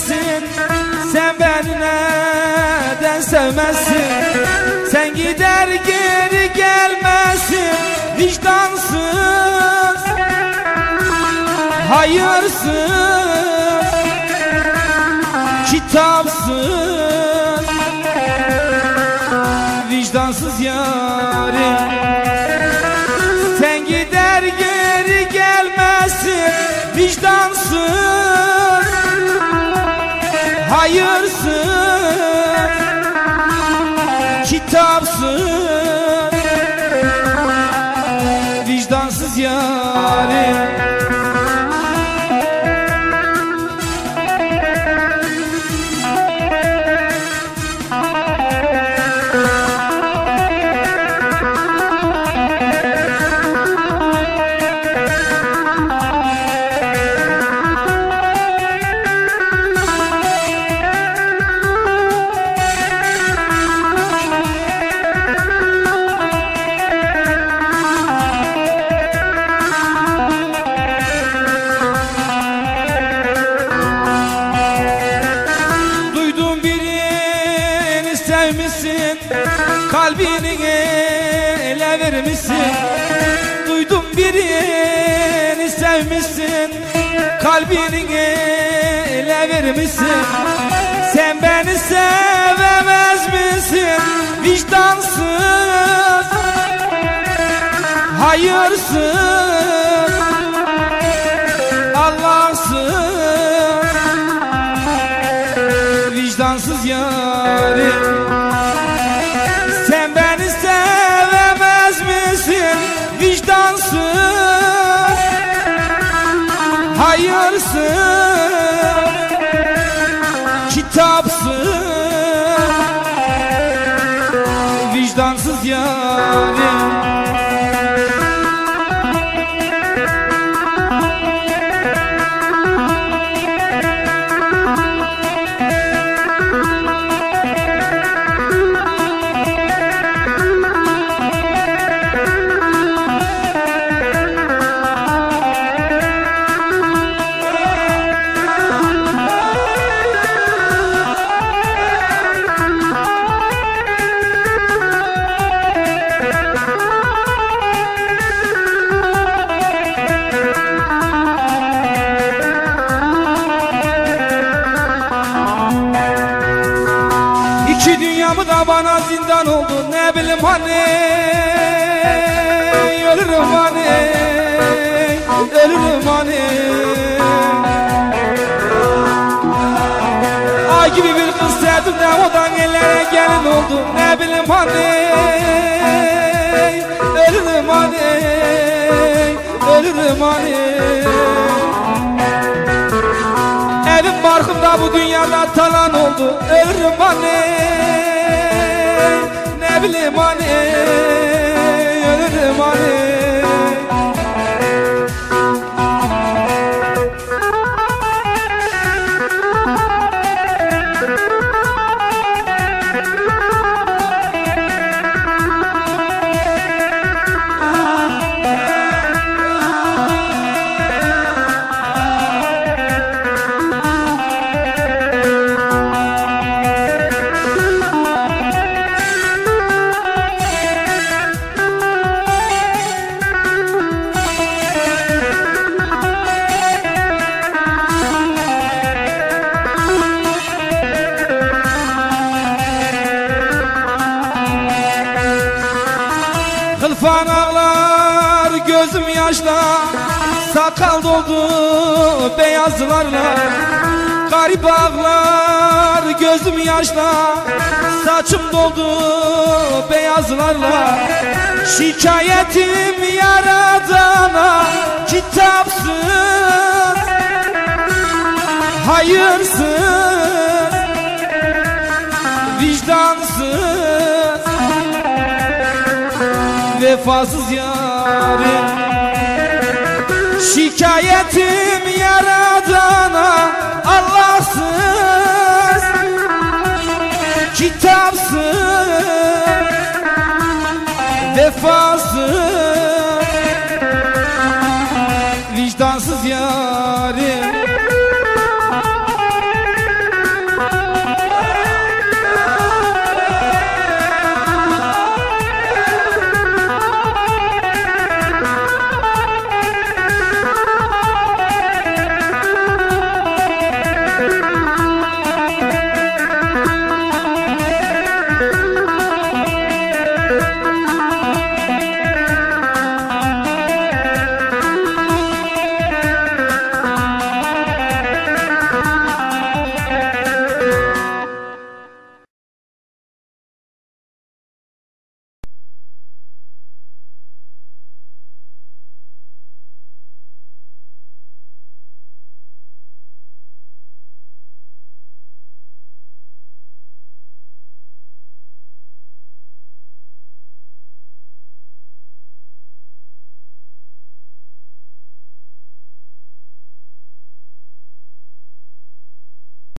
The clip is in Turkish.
gezersin Sen beni neden sevmezsin? Sen gider geri gelmezsin. Vicdansız Hayırsız Kitapsız. Vicdansız yarim. Sen gider geri gelmezsin. Vicdansız Hayırsız ele vermişsin Duydum birini sevmişsin. Kalbini ele vermişsin. Sen beni sevemez misin? Vicdansız Hayırsız Allahsız. Vicdansız yarim Kitapsız dünyamı da bana zindan oldu ne bileyim hani? Ölürüm hani? Ölürüm hani? Ay gibi bir kız sevdim de odan ellere gelin oldu ne bileyim hani? Ölürüm hani? Ölürüm hani? Evim barkım da bu dünyada talan oldu Ölürüm hani Ne bileyim yaşla Sakal doldu beyazlarla. Garip ağlar gözüm yaşla. Saçım doldu beyazlarla. Şikayetim yaradana Kitapsız Hayırsız Vicdansız vefasız yarim Şikayetim yaradana Allahsız Kitapsız Vefasız vicdansız yarim